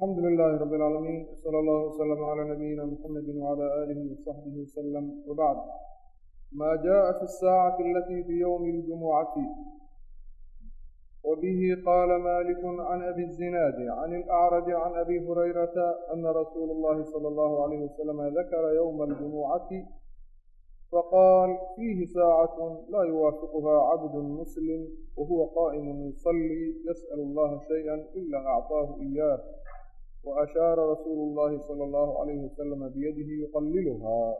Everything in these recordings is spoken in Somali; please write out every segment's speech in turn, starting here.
الحمد لله رب العالمين صلى الله وسلم على نبينا محمد وعلى آله وصحبه وسلم وبعد ما جاء في الساعة التي في يوم الجمعة وبه قال مالك عن أبي الزناد عن الأعرج عن أبي هريرة أن رسول الله صلى الله عليه وسلم ذكر يوم الجمعة فقال فيه ساعة لا يوافقها عبد مسلم وهو قائم يصلي يسأل الله شيئا إلا أعطاه إياه وأشار رسول الله صلى الله عليه وسلم بيده يقللها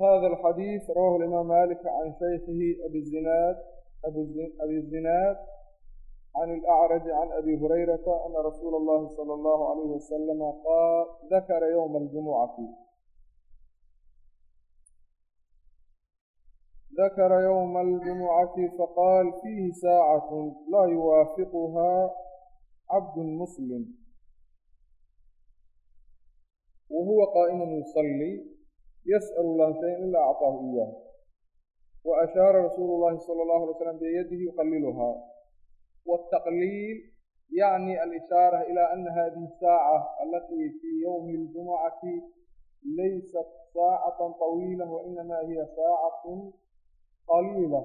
هذا الحديث رواه الإمام مالك عن شhykhi أبي الزناد عن الأعرج عن أبي هريرة أن رسول اللhi صلى الله عليه وسلم ذkر yوم الجمعةi ذkر yوم الجمعةi fقال فيه ساعة لا يوافقها cabd muslim wa huwa qaa'imun yusallii yas'al allaha shayan ilaa acطaahu iyaah wa ashaara rasuulu llahi sala allahu alay slam biyadihi yuqaliluhaa wاtaqliil yacni alishaara ila ana hadihi saaca alatii fii ywmi اljumucati laysat saacata طawiila wainama hiya saacatn qaliila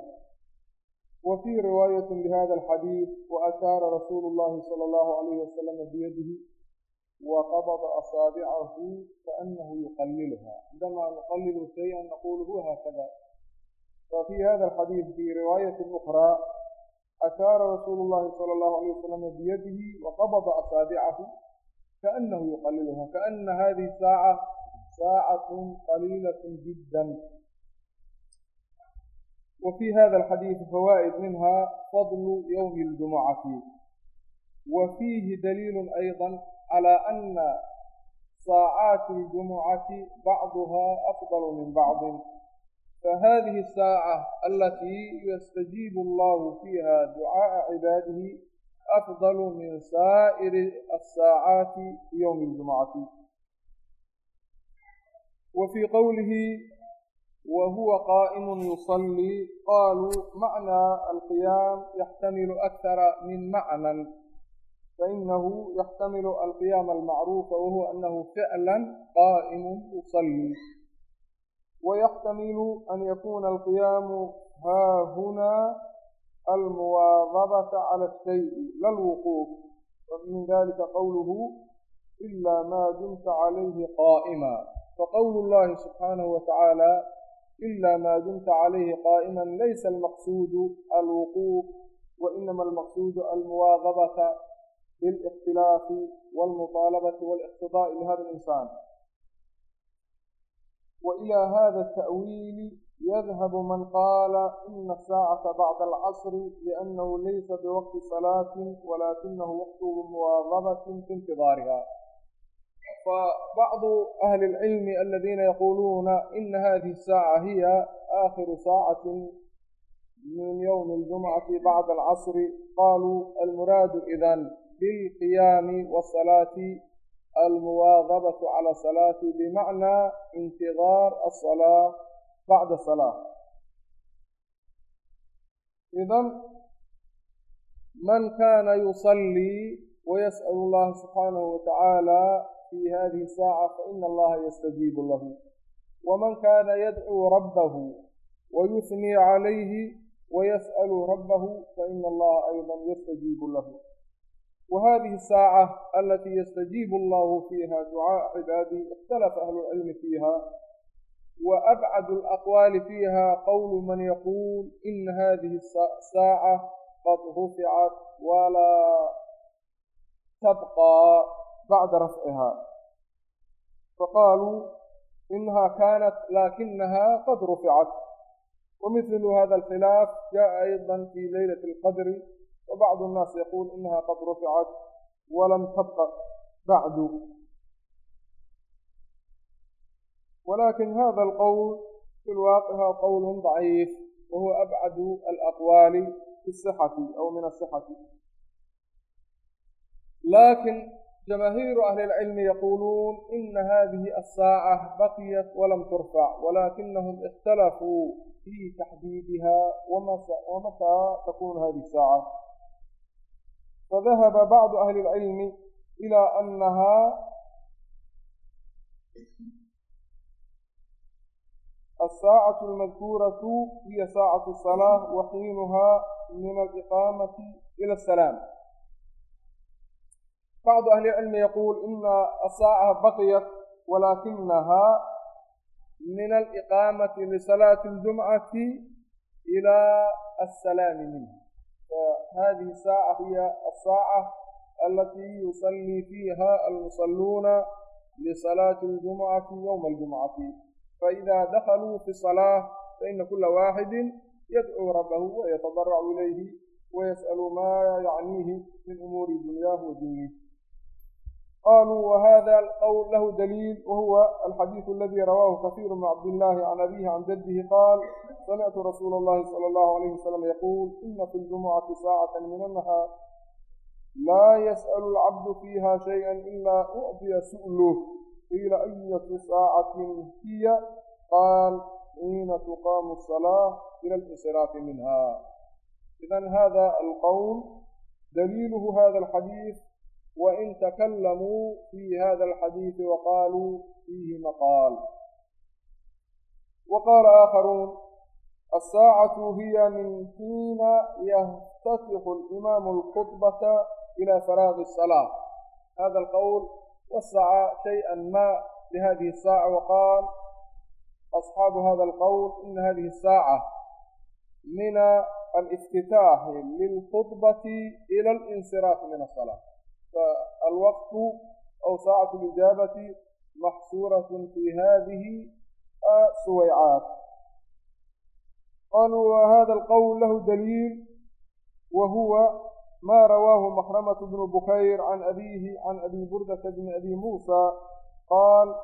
fii riwaayati lihada alxadiid waashaara rasuulu llahi sala allahu alayhi wasalama biyadihi waqabada asaabicahu kaanahu yuqaliluha cindamaa nuqalilu shayئa naqulu huwa haakada fafii hada alxadiid fii riwaayati ukraa ashaara rasuulu llahi sala allahu alayh wasalama biyadihi waqabada asaabicahu kaanahu yuqaliluha kaana hadihi saaca saacatun qaliilat jidda وفي هذا الحديث فوائد منها فضل يوم الجمعة وفيه دليل أيضا على أن ساعات الجمعة بعضها أفضل من بعض فهذه الساعة التي يستجيب الله فيها دعاء عباده أفضل من سائر الساعات يوم الجمعة وفي قوله وهو قائم يصلي قالوا معنى القيام يحتمل أكثر من معنى فإنه يحتمل القيام المعروف وهو أنه فعلا قائم يصلي ويحتمل أن يكون القيام ها هنا المواظبة على الشيء لا الوقوف ومن ذلك قوله إلا ما دمت عليه قائما فقول الله سبحانه وتعالى إلا ما دمت عليه قائما ليس المقصود الوقوف وإنما المقصود المواظبة بالاختلاف والمطالبة والاقتضاء لهذا الإنسان وإلى هذا التأويل يذهب من قال إن الساعة بعد العصر لأنه ليس بوقت صلاة ولكنه وقت مواظبة في انتظارها فبعض أهل العلم الذين يقولون إن هذه الساعة هي آخر ساعة من يوم الجمعة بعد العصر قالوا المراد إذن بالقيام والصلاة المواظبة على الصلاة بمعنى انتظار الصلاة بعد الصلاة إذا من كان يصلي ويسأل الله سبحانه وتعالى fii hadihi الsaaca faina allaha yastajiibu lahu waman kaana yadcuu rabbahu wayusnii calayhi wayas'alu rabbahu faina allaha aydan yastajiibu lahu wahadihi الsaaca alatii yastajiibu allahu fiiha ducaaءa cibaadihi ikhtalafa ahlu lcilmi fiiha وأبعد الأقوال فيها قول من يقول إن هذه الساعة قد رفعت ولا تبقى bacda rafcihaa faqaaluu inahaa kaanat laakinaha qad ruficat wamilu hada alkhilaaf jaءa ayضa fi leylaة اlqadri wbacd الnaas yaquul inaha qad ruficat walam tabqa bacdu walakin hada alqowl fi lwaaqha qowl ضaciif wahuwa abcadu alaqwaali fi الصxati aw min aلصxati laakin جماهير أهل العلم يقولون إن هذه الساعة بقيت ولم ترفع ولكنهم اختلفوا في تحديدها ومتى تكون هذه الساعة فذهب بعض أهل العلم إلى أنها الساعة المذكورة هي ساعة الصلاة وحينها من الإقامة إلى السلام bacdu ahli lcilmi yaquul ina asaa'ah baqiyat walaakinahaa min aliqaamati lisalaati اljumcati ila asalaami minha fahadihi saaca hiya asaaca alatii yusallii fiiha almusaluuna lisalaati اljumcati ywma اljumcati faida dakaluu fi salaaة faina kula waaxidi yadcuu rabbahu wayatadarcu ilayhi wayas'alu maa yacniihi min umuuri dunyaahu wa diinihi qaluu whada alqwl lahu daliil wahuwa alxadiiث aladi rawaahu kaثiir min cabdillaahi can abihi can jaddihi qaal samictu rasuula اllahi salى اllahu عalayh wasalam yaquul ina fi ljumucati saacata min annahaar laa yasأl اlcabdu fiiha shayئa ilaa ucطiya su'luh qiila ayatu saacatin hiya qaal xiina tuqaamu الصalaaة ila اlinsiraafi minha idan hada alqowl daliiluhu hada alxadiiث وإن تكلموا في هذا الحديث وقالوا فيه مقال وقال آخرون الساعة هي من حين يفتتح الإمام الخطبة إلى فراغ الصلاة هذا القول وسع شيئا ما لهذه الساعة وقال أصحاب هذا القول إن هذه الساعة من الافتتاح للخطبة إلى الانصراف من الصلاة الوقت أو ساعة الإجابة محصورة في هذه السويعات قالوا وهذا القول له دليل وهو ما رواه محرمة بن بكير عن أبيه عن أبي بردة بن أبي موسى قال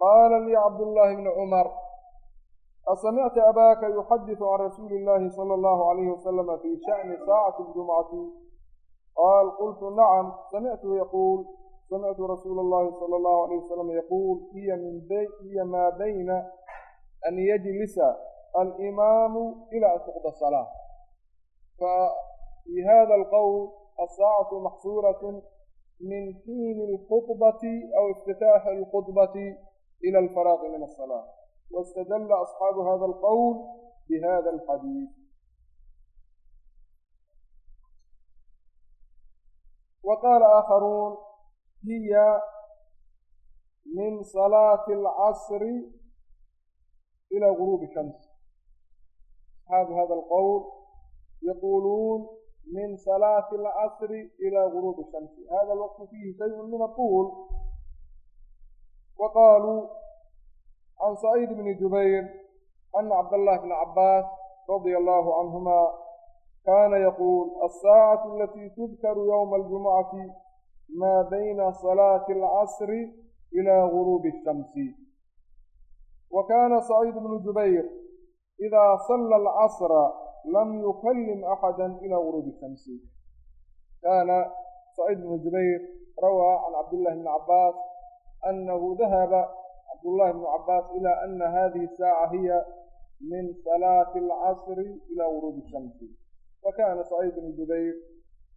قال لي عبد الله بن عمر أسمعت أباك يحدث عن رسول الله صلى الله عليه وسلم في شأن ساعة الجمعة qaal qultu nacam samictu yaquul samictu rasuula اllahi sala allahu alayh wasalam yaquul hiya maa bayna an yajlisa alimaamu ila an tuqda salaa fafii hada alqowl asaacatu maxsuurat min xiini alkhudbati aw iftitaaxi alkhudbati ila alfaraaqi min asalaa wاstadalla asxaabu hada alqowl bihada alxadiid qaala aakharuun hiya min salaati alcasri ilaa guruubi shams asxaabu hada alqowl yaquuluun min salaati alcasri ilaa guruubi shamsi hada alwaqtu fiihi shayءu min aطuul wa qaaluu can saciid bni jubayr ana cabdallahi bna cabbaas radia allahu canhuma kaana yaquul alsaacatu alatii tudkaru yowma aljumucati maa bayna salaati alcasri ilaa guruubi ashamsi wa kaana saciid bnu jubayr idaa salla alcasra lam yukallim axada ilaa guruubi shamsi kaana saciid bnu jubayr rawaa can cabdillahi bni cabbaas annahu dahaba cabdullahi bnu cabbaas ilaa ana hadihi asaaca hiya min salaati alcasri ilaa guruubi wakaana saciid bnu jubayr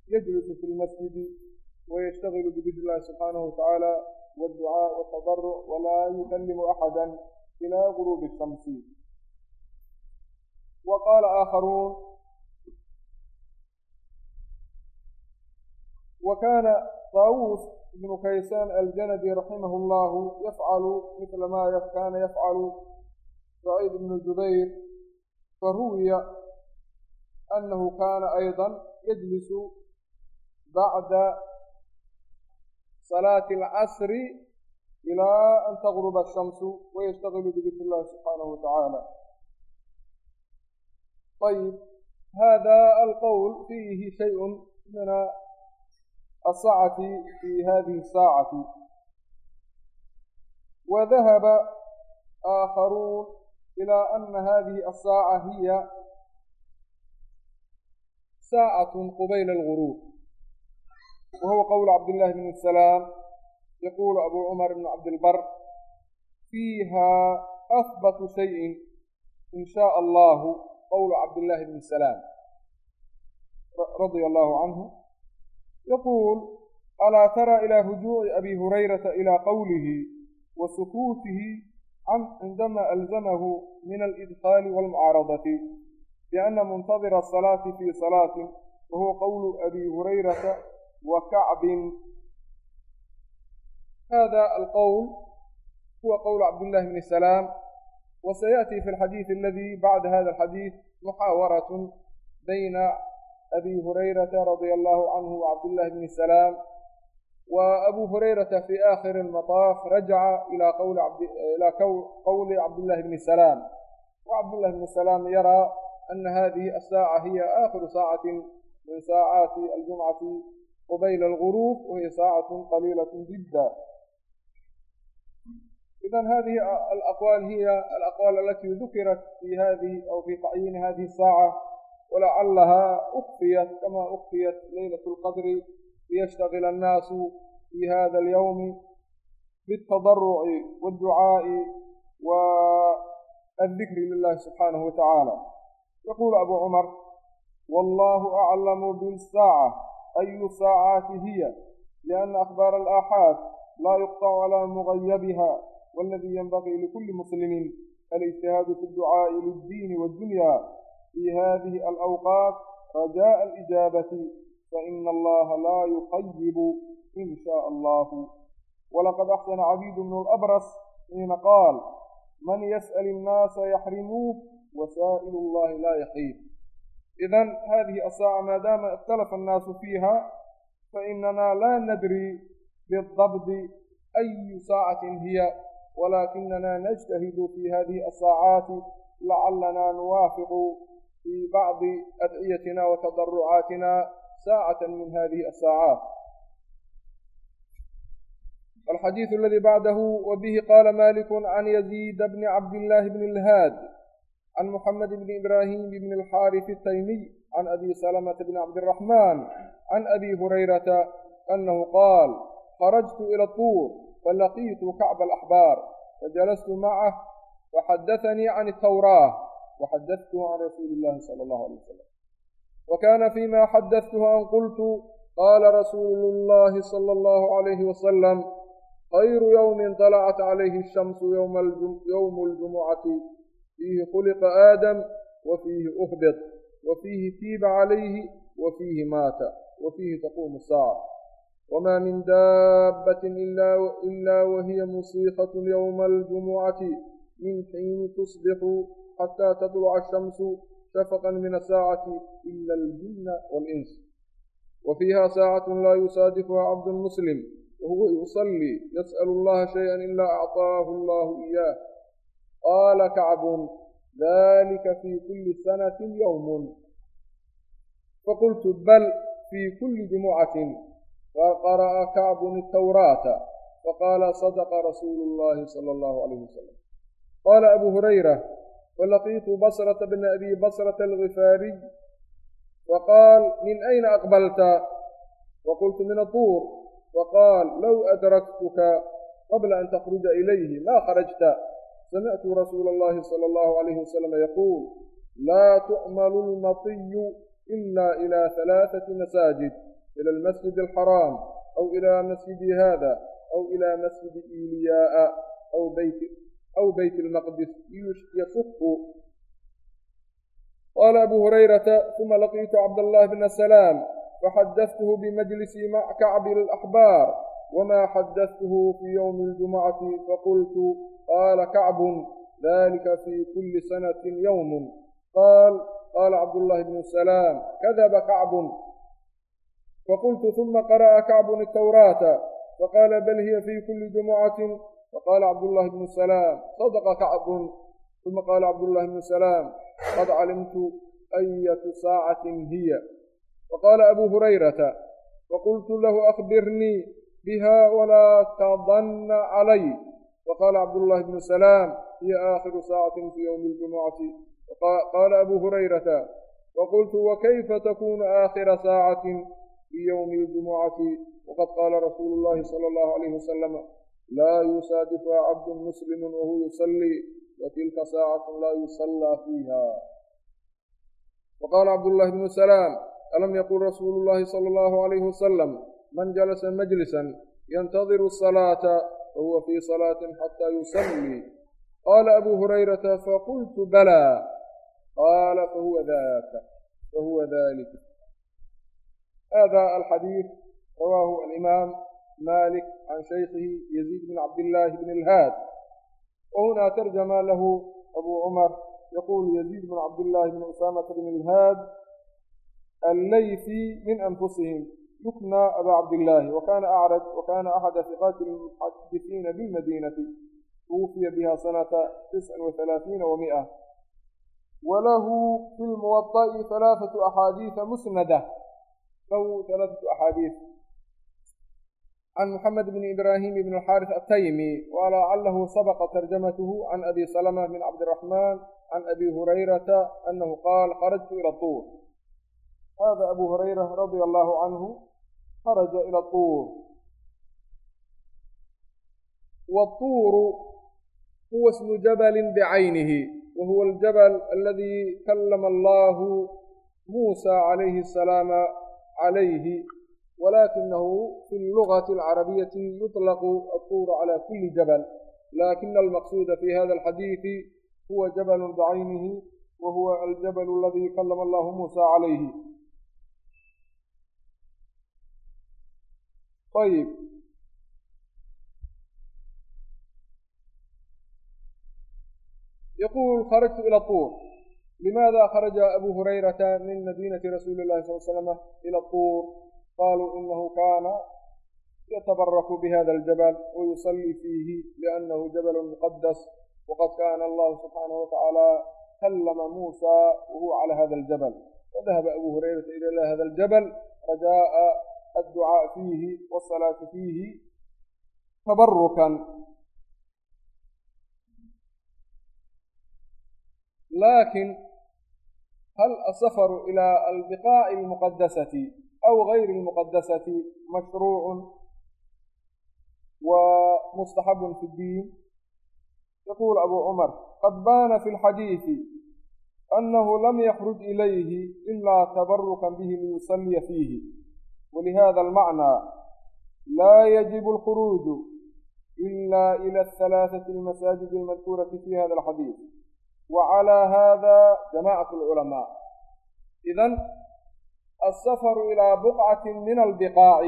yajlisu fi lmasjidi wayashtagilu bidikr illahi subxaanahu watacaala wاdducaa wاtadaruc walaa yukallimu axada ilaa guruubi shamsi wa qaala aakharuun wa kaana daawuus ibnu kaysaan aljanadi raximah اllahu yafcalu mila ma kaana yafcalu saciid ibnu jubayr faruwiya أنه كان أيضا يجلس بعد صلاة العصر إلى أن تغرب الشمس ويشتغل بذكر الله سبحانه وتعالى طيب هذا القول فيه شيء من السعة في هذه الساعة وذهب آخرون إلى أن هذه الساعة هي saacatun qubayla alguruub wa huwa qowlu cabdillahi bn salaam yaquulu abu cumar ibn cabdilbar fiiha ahbatu shayin in shaء allahu qowlu cabdillahi bn salaam radia allahu canhu yaquul alaa tara ilaa rujuuci abi hurayrata ilaa qowlihi wa sukuutihi cindama alzamahu min alidkhaali waalmucaaradati biana muntadira asalaati fii salaatin wahuwa qowlu abi hurayrata wa kacbin hada alqowl huwa qowl cabdillahi bni salaam وسيأتي في الحديث الذي بعد هذا الحديث محاورة بين أبي هريرة رضي الله عنه وعبد الله بن سلام وأبو هريرة في آخر المطاف رجع إلى قول عبد إلى قول عبد الله بن سلام وعبد الله بن سلام يرى أن هذه الساعة هي آخر ساعة من ساعات الجمعة قبيل الغروب وهي ساعة قليلة جدا إذا هذه الأقوال هي الأقوال التي ذكرت في هذه أو في تعيين هذه الساعة ولعلها أخفيت كما أخفيت ليلة القدر ليشتغل الناس في هذا اليوم بالتضرع والدعاء والذكر لله سبحانه وتعالى yaquulu abu cumar wallahu aclamu biاsaaca ayu saacaati hiya liana akhbaara alaaxaad laa yuqطacu calaa mugayabiha والذي ينبغي لكل مسلم الاجتهاد في الدعاء للدين والدنيا في هذه الأوقات رجاء الإجابة فإن الله لا يخيب إن شاء الله ولقد أحسن عبيد بن الأبرص حين قال من يسأل الناس يحرموه وسائل الله لا يخيب إذا هذه الساعة ما دام اختلف الناس فيها فإننا لا ندري بالضبط أي ساعة هي ولكننا نجتهد في هذه الساعات لعلنا نوافق في بعض أدعيتنا وتضرعاتنا ساعة من هذه الساعات الحديث الذي بعده وبه قال مالك عن يزيد بن عبد الله بن الهاد عن محمد بن إبراهيم بن الحارث التيمي عن أبي سلمة بن عبد الرحمن عن أبي هريرة أنه قال خرجت إلى الطور falaqiitu kacba alaxbaar fajalastu macah waxadaanii can atawraah waxadadtuhu can rasuuli illahi sala allahu alay wasalam wa kaana fima xadadtuhu an qultu qaala rasuulu llahi sala allahu alayhi wasalam khayru yowmin طalacat calayhi ashamsu yowmu ljumucati فيه خلق آدم وفيه أهبط وفيه تيب عليه وفيه مات وفيه تقوم الساعة وما من دابة إلا, إلا وهي مصيخة يوم الجمعة من حين تصبح حتى تطلع الشمس شفقا من الساعة إلا الجن والإنس وفيها ساعة لا يصادفها عبد مسلم وهو يصلي يسأل الله شيئا إلا أعطاه الله إياه قال كعب ذلك في كل سنة يوم فقلت بل في كل جمعة فقرأ كعب التوراة فقال صدق رسول الله صلى الله عليه وسلم قال أبو هريرة فلقيت بصرة بن أبي بصرة الغفاري فقال من أين أقبلت وقلت من الطور وقال لو أدركتك قبل أن تخرج إليه ما خرجت سمعت رسول الله صلى الله عليه وسلم يقول لا تؤمل المطي إلا إلى ثلاثة مساجد إلى المسجد الحرام أو إلى مسجد هذا أو إلى مسجد إيلياء أو بيت أو بيت المقدس يصف قال أبو هريرة ثم لقيت عبد الله بن سلام فحدثته بمجلس مع كعب الأحبار وما حدثته في يوم الجمعة فقلت قال كعب ذلك في كل سنة يوم قال قال عبد الله بن سلام كذب كعب faqultu uma qara'a kacbun atawraata faqaala bal hiya fii kulli jumucatin faqaala cabdullahi bnu salaam sadaqa kacbun uma qaala cabdullahi bnu salaam qad calimtu ayatu saacatin hiya faqaala abu hurayrata faqultu lahu akbirnii biha walaa tadanna calay وqاla cبdاللhi بن سلام hiy آkhiru saacaة fي yومi الجuمcaةi qاla أbu هurayرaةa وqلت وkيfa تkun آkhira saacaة fي yومi الجuمcaةi وqad qاla رasuul الlahi slى الlه عlيه وsلم laa يusaadiفha cabd mسلm وhu يصلي وtilka saacaة la يصلى فيha وqاla cبdاللhi بن سلام alam yqul rasuul الlahi slى الlه عlيه وsلم man jalasa mجlisا ynتظir الصلاaةa yantadiru asalaata fahuwa fii salaatin xataa yusallii qaala abu hurayrata faqultu balaa qaala fahuwa daka fahuwa dalika hada alxadiid rawaahu alimaam malik can shaykhihi yaziid bn cabdillaahi bn ilhaad wahunaa tarjama lahu abu cumar yaqulu yaziid bn cabdillaahi bn usaamata bn ilhaad allayfi min anfusihim يكنى أبا عبد الله وكان أعرج وكان أحد ثقات المحدثين بالمدينة توفي بها سنة 39 و100 وله في الموطأ ثلاثة أحاديث مسندة له ثلاثة أحاديث عن محمد بن إبراهيم بن الحارث التيمي ولعله سبق ترجمته عن أبي سلمة بن عبد الرحمن عن أبي هريرة أنه قال خرجت إلى الطور hada abu hurayra radia allahu canhu kharaja ila tuur watuuru huwa ismu jabalin bicaynihi wa huwa aljabal aladi kallama allahu muusa calayhi asalaama calayhi walakinahu fi lugati alcarabiyati yuطlaqu atuur cala kuli jabal lakina almaqsuuda fi hada alxadiidi huwa jabalun bicaynihi wa huwa aljabal aladi kallama allahu muusa calayhi ayib yaqul kharajtu ila tuur limaada kharaja abu hurayrata min madinati rasuuli llahi sal slama ila tuur qaluu inahu kana yatabaraku bihada aljabal wayusallii fiihi liannahu jabal muqadas waqad kana allahu subxaanahu watacaala kallama muusa wahuwa cala hada aljabal fadahaba abu hurayrata ila hada aljabal rajaaa adducaaء fiihi wالsalaatu fiihi tabarukan lakin hal asafaru ilى albiqaaءi اlmuqadasati aw gayri اlmuqadasati mashruuc wa mustaxab fi اddiin yaqul abu cumar qad baana fi اlxadiiثi anahu lam yakruj ilayhi ila tabarukan bihi liyusaliya fiihi ولهذا المعنى لا يجب الخروج إلا إلى الثلاثة المساجد المذكورة في هذا الحديث وعلى هذا جماعة العلماء إذن السفر إلى بقعة من البقاع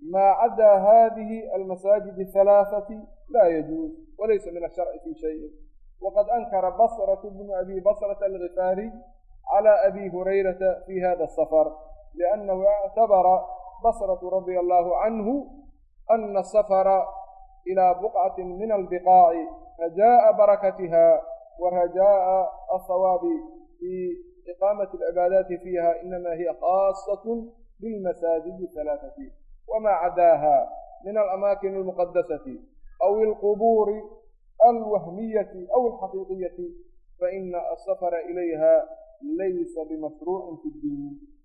ما عدا هذه المساجد الثلاثة لا يجوز وليس من الشرع في شيء وقد أنكر بصرة بن أبي بصرة الغفاري على أبي هريرة في هذا السفر liannahu ictabara basratu radia allaahu canhu ana asafara ilaa buqcati min albqaaci rajaءa barakatiha wa rajaءa asawaabi fi iqaamati alcibaadaati fiiha inama hiya khaasat bilmasaajidi halaaثati wma cadaaha min alamakin almuqadasati aw ilqubuuri alwahmiyati aw alxaqiiqiyati faina asafara ilayha laysa bimasruucin fi ddiin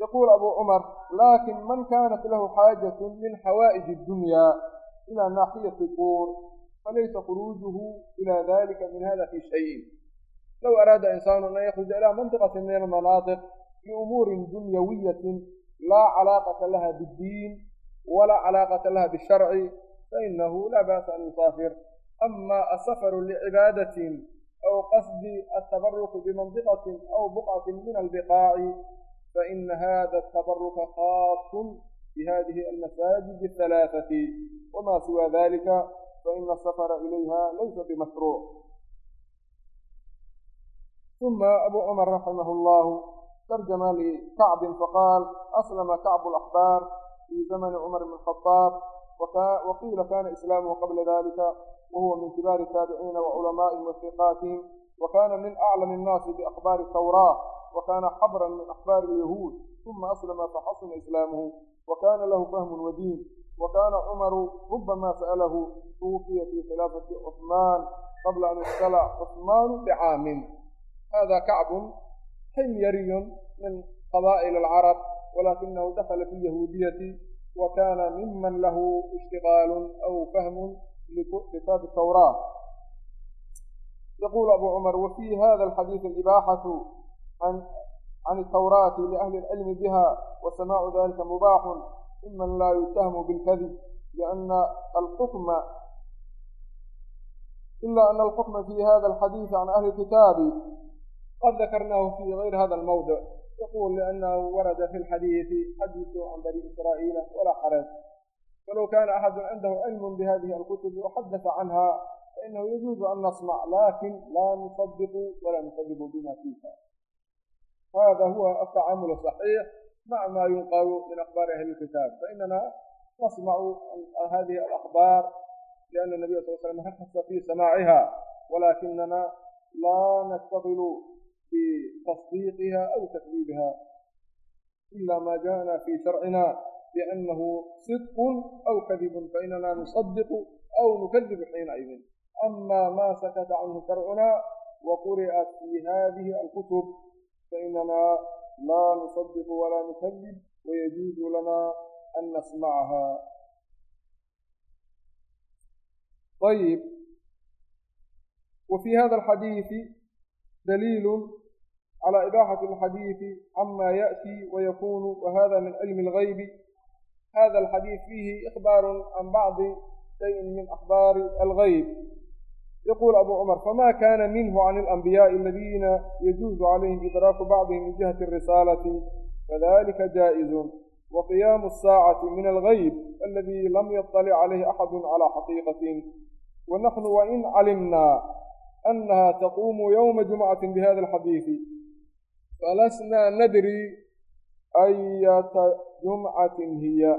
yaquul abuu cumar laakin man kaanat lahu xaajatu min xawaa'ij اddunyaa ilaa naaxiyati quur falaysa khuruujuhu ila dalika min hada fi shayin low araada insaanu an yakhruja ilaa mantiqati min almanaaطiq liumuurin dunyawiyatin laa calaaqata laha biddiin walaa calaaqata laha bisharci fainahu laa ba'sa an yusaafir ama asafaru licibaadatin aw qasdi atabaruki bimantiqatin aw buqcatin min albiqaaci فإن هذا التبرك خاص بهذه المساجد الثلاثة وما سوى ذلك فإن السفر إليها ليس بمشروع ثم أبو عمر رحمه الله ترجم لكعب فقال أسلم كعب الأحبار في زمن عمر بن الخطاب وقيل كان إسلامه قبل ذلك وهو من كبار التابعين وعلمائهم وثقاتهم وكان من أعلم الناس بأخبار التوراة وكان حبرا من أخبار اليهود ثم أسلم فحصن إسلامه وكان له فهم ودين وكان عمر ربما سأله توفي في خلافة عثمان قبل أن ابتلع عثمان بعام هذا كعب حميري من قبائل العرب ولكنه دخل في اليهودية وكان ممن له اشتغال أو فهم لكتاب التوراة يقول أبو عمر وفي هذا الحديث الإباحة عن عن التوراة لأهل العلم بها وسماع ذلك مباح ممن لا يتهم بالكذب لأن الحكم إلا أن الحكم في هذا الحديث عن أهل الكتاب قد ذكرناه في غير هذا الموضع يقول لأنه ورد في الحديث حديث عن بني إسرائيل ولا حرج ولو كان أحد عنده علم بهذه الكتب وحدث عنها فإنه يجوز أن نصنع لكن لا نصدق ولا نكذب بما فيها هذا هو التعامل الصحيح مع ما ينقل من أخبار أهل الكتاب فإننا نسمع هذه الأخبار لأن النبي صلى الله عليه وسلم حث في سماعها ولكننا لا نشتغل بتصديقها أو تكذيبها إلا ما جاءنا في شرعنا بأنه صدق أو كذب فإننا نصدق أو نكذب حينئذ أما ما سكت عنه شرعنا وقرئت في هذه الكتب فإننا لا نصدق ولا نكذب ويجوز لنا أن نسمعها طيب وفي هذا الحديث دليل على إباحة الحديث عما يأتي ويكون وهذا من علم الغيب هذا الحديث فيه إخبار عن بعض شيء من أخبار الغيب يقول أبو عمر فما كان منه عن الأنبياء الذين يجوز عليهم إدراك بعضهم من جهة الرسالة فذلك جائز وقيام الساعة من الغيب الذي لم يطلع عليه أحد على حقيقة ونحن وإن علمنا أنها تقوم يوم جمعة بهذا الحديث فلسنا ندري أي جمعة هي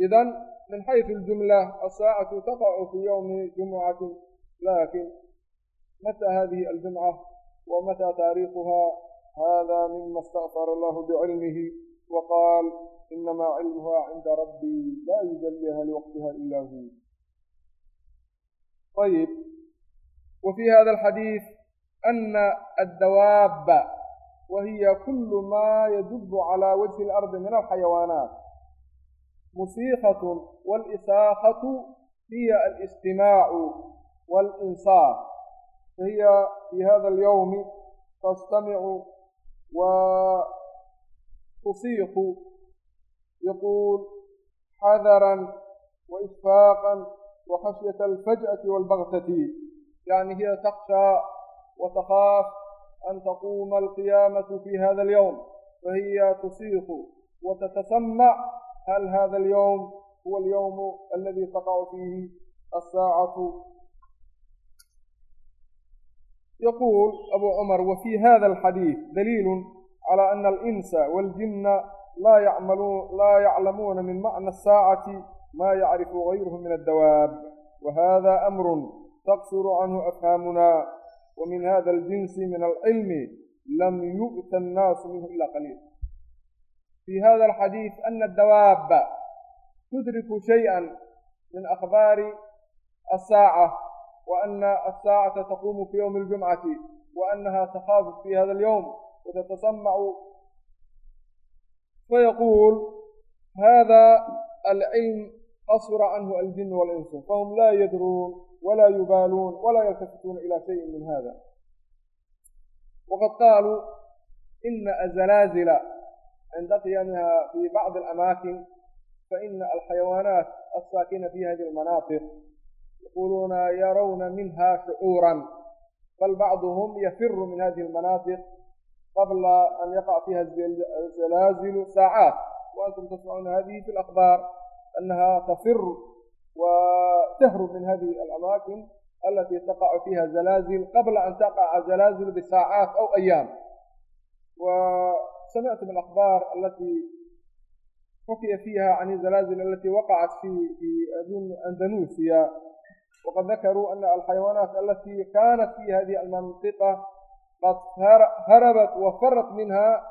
إذا min xayثu اljumla aلsaacaةu taqacu fi ywmi jumcati laakiin mata hadihi aljumca wamata taariikuha hada mima اstakfar allah bcilmihi waqaal inamaa cilmha cinda rabbii laa yujaliha liwaqtiha ila hu ayb wfi hada alxadiid ana addawaaba wahiya kul ma yadubu calى wajhi اlardi min alxayawaanaat musiikhatun walisaahatu hiya alistimaacu walinsaaf fahiya fii hada alyowmi tastamicu wa tusiiqu yaquul xadaran وإشفاقا وخشية الفجأة والبغتة. يعني هي تخشى وتخاف أن تقوم القيامة في هذا اليوم. فهي تصيح وتتسمع هل هذا اليوم هو اليوم الذي تقع فيه الساعة يقول أبو عمر وفي هذا الحديث دليل على أن الإنس والجن لا يعملون لا يعلمون من معنى الساعة ما يعرف غيرهم من الدواب وهذا أمر تقصر عنه أفهامنا ومن هذا الجنس من العلم لم يؤت الناس منه إلا قليل في هذا الحديث أن الdawاab تdرك شhayئa min أخbاar الsاacة وأn الساعة تقوم في yوم الجuمcaةi وأnha تخاف في هذا اليوم وتتصمع فيقول هذا العلم أصر عنه الجن والإنس فهم لا يدرون ولا يبالون ولا يلتفتون إلى شيء من هذا وقد قالوا إن أزلاaزل عند قيامها في بعض الأماكن فإن الحيوانات الساكنة في هذه المناطق يقولون يرون منها شعورا بل بعضهم يفر من هذه المناطق قبل أن يقع فيها الزلازل ساعات وأنتم تسمعون هذه في الأخبار أنها تفر وتهرب من هذه الأماكن التي تقع فيها زلازل قبل أن تقع زلازل بساعات أو أيام سمعت الأخبار التي حكي فيها عن الزلازل التي وقعت في في أندونيسيا وقد ذكروا أن الحيوانات التي كانت في هذه المنطقة قد هربت وفرت منها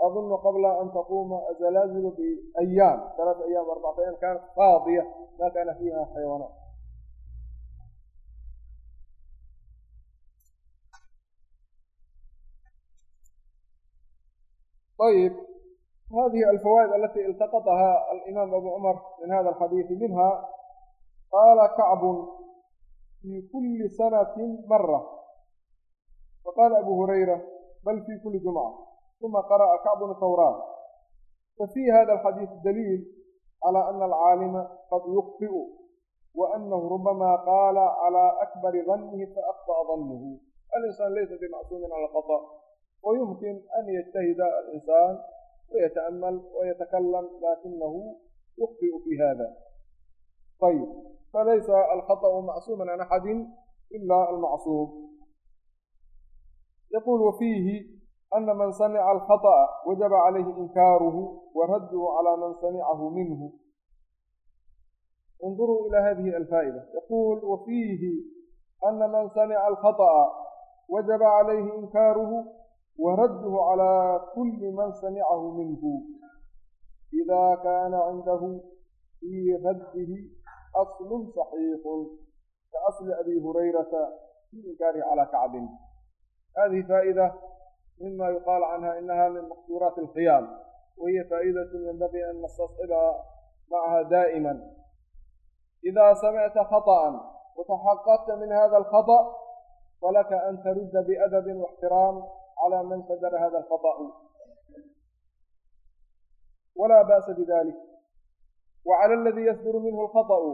أظن قبل أن تقوم الزلازل بأيام ثلاث أيام أربعة أيام كانت فاضية ما كان فيها حيوانات ayb hadihi alfawaa'id alatii iltaqataha alimaam abu cumar min hada alxadiidi minha qaala kacbun fii kuli sanatin mara faqaala abu hurayra bal fii kuli jumca uma qara'a kacbun hawraan fafii hada alxadiid daliil calى ana alcaalima qad yuqfi'u waanahu rubama qaala calى akbari dannihi faakطa'a dannuhu alinsaan laysa bimacsuumin cala alqaطa ويمكن أن يجتهد الإنسان ويتأمل ويتكلم لكنه يخطئ في هذا طيب فليس الخطأ معصوما عن أحد إلا المعصوم يقول وفيه أن من سمع الخطأ وجب عليه إنكاره ورده على من سمعه منه انظروا إلى هذه الفائدة يقول وفيه أن من سمع الخطأ وجب عليه إنكاره waradduhu calaa kulli man samicahu minhu idaa kaana cindahu fii raddihi aslun saxiixun kaasli abi hurayrata fii inkaarihi calaa kacbin hadihi faa'ida mima yuqaalu canha inaha min maqsuuraati alkhiyaal wahiya faa'idat yanbagii an nastasciba macaha daa'iman ida samicta khaطa'an وتحققت من هذا الخطأ فلك أن ترد بأدب واحترام calى man sadara hada alkhaطأu wla ba'sa bidalik wclى اladii ysduru minhu alkhaطأu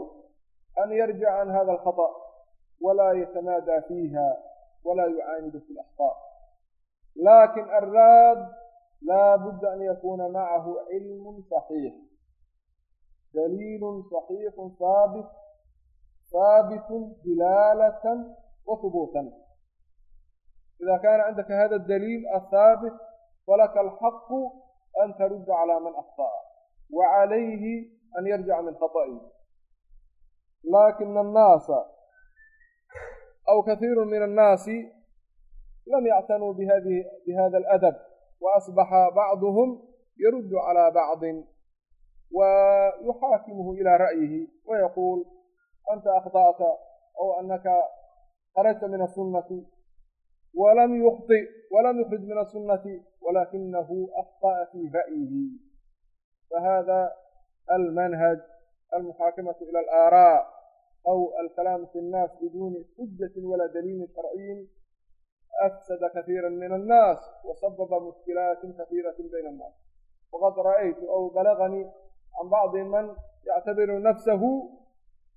an yarjica can hada alkhaطأ wla ytamaada fiiha wla yucaanidu fi laxطاء laakiin araad la budda an yakuna macahu cilm صaxiix daliil صaxiix saabit saabit dilaalatan wa hubuutan إذا كان عندك هذا الدليل الثابت فلك الحق أن ترد على من أخطأ وعليه أن يرجع من خطئه لكن الناس أو كثير من الناس لم يعتنوا بهذه بهذا الأدب وأصبح بعضهم يرد على بعض ويحاكمه إلى رأيه ويقول أنت أخطأت أو أنك خرجت من السنة walam yukhطi walam yukhrij min asunati walakinahu akhطa'a fi ra'yihi fahada almanhaj almuxaakamatu ila alaaraa aw alkalaam fi الnaas biduni xujati wala daliili sharciyin أفسد كثيرا من الناس وسبب مشكلات كثيرة بين الناس. وقد رأيت أو بلغني عن بعض من يعتبر نفسه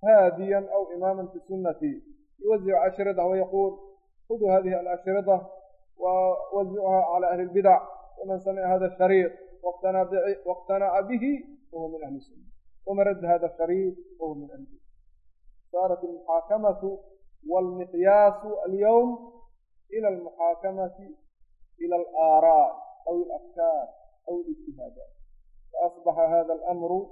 هاديا أو إماما في السنة يوزع أشرطه ويقول خذوا هذه الأشرطة ووزعوها على أهل البدع ومن سمع هذا الشريط واقتنع به وهو من أهل السنة ومن رد هذا الشريط وهو من أهل البدع صارت المحاكمة والمقياس اليوم إلى المحاكمة إلى الآراء أو الأفكار أو الاجتهادات فأصبح هذا الأمر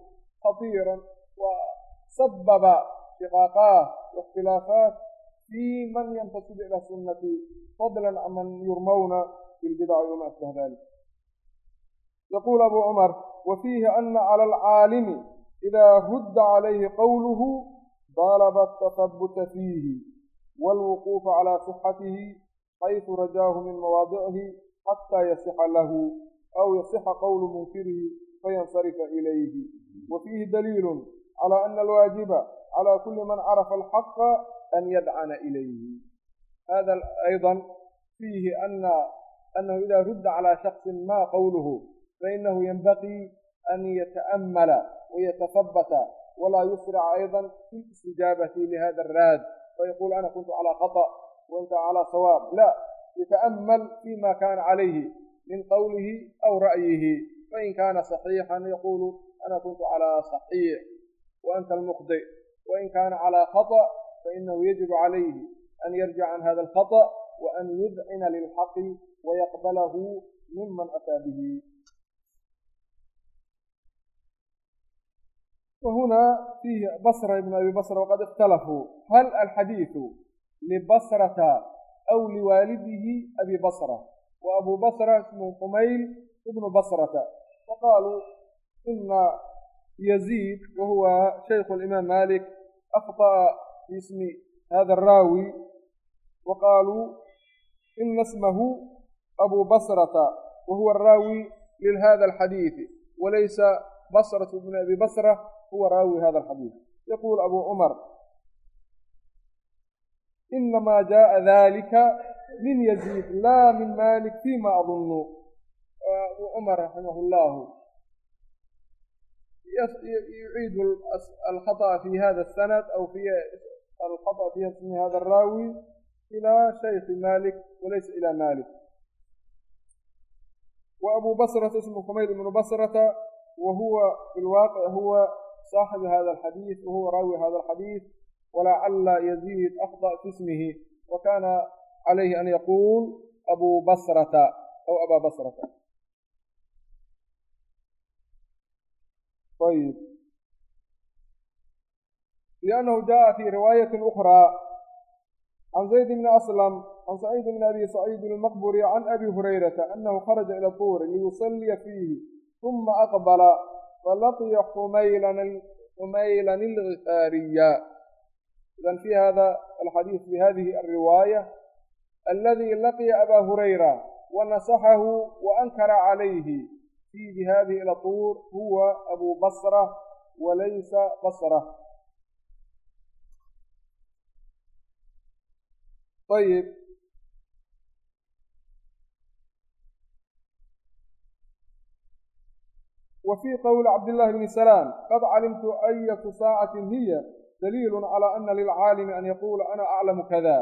خطيرا وسبب شقاقات واختلافات fii man yantasib ilى sunati fadla aman yurmawna bilbidaci wama ashbaha dalik yaquul abu cumar wafiihi ana cala alcaalimi idaa rudda calayhi qowluhu dalaba atahabuta fiihi waalwuquufa calaa sixatihi xaysu rajaahu min mawaadicihi xataa yasixa lahu aw yasixa qowlu munkirihi fayansarifa ilayhi wafiihi daliilu calى ana alwaajiba calى kuli man carafa alxaqa an yadcana ilayhi hada ayضa fiihi anahu ida rudda calى shakصi ma qowluhu fainahu ynbaqii an yataأmala wayatafabbata walaa yusrca ayضa fi istijaabati lihada araad fayqul ana kuntu calى khaطأ waanta calى sawaab la yataأmmal fima kana calayhi min qowlihi aw ra'yihi fain kana صaxiixan yaqulu ana kuntu calى صaxiix waanta almuqdi wain kana calى khaطأ فإنه يجب عليه أن يرجع عن هذا الخطأ وأن يذعن للحق ويقبله ممن أتى به وهنا فيه بصرة بن أبي بصرة وقد اختلفوا هل الحديث لبصرة أو لوالده أبي بصرة وأبو بصرة اسمه حميل ابن بصرة فقالوا إن يزيد وهو شيخ الإمام مالك أخطأ في اسم هذا الراوي وقالوا إن اسمه أبو بصرة وهو الراوي لهذا الحديث وليس بصرة بن أبي بصرة هو راوي هذا الحديث يقول أبو عمر إنما جاء ذلك من يزيد لا من مالك فيما أظن أبو عمر رحمه الله يعيد الخطأ في هذا السند أو في الخطأ في اسم هذا الراوي إلى شيخ مالك وليس إلى مالك وأبو بصرة اسمه حميد بن بصرة وهو في الواقع هو صاحب هذا الحديث وهو راوي هذا الحديث ولعل يزيد أخطأ في اسمه وكان عليه أن يقول أبو بصرة أو أبا بصرة طيب لأnنه jaءa fي riwaayaة أkrى عn زayd بn أslم عn سacيid بn أbي سacيid الmqbri عn أbي هurayرaةa أنه khرجa إlى طuur lيuصليa فيhi ثuma أqبلa falaqya xumayla الغifaariya إذn fي hda الxadيiث بhadiه الriwاaية اladي laqya أbا هurayرة ونasxah وأnkara عlayه فيi bhadiه إlى طuur huwa أbu baصرة walaysa baصرة ayib wa fii qowli cabdillahi bni salaam qad calimtu ayatu saacatin hiya daliilu calى ana lilcaalimi an yaquula ana aclamu kada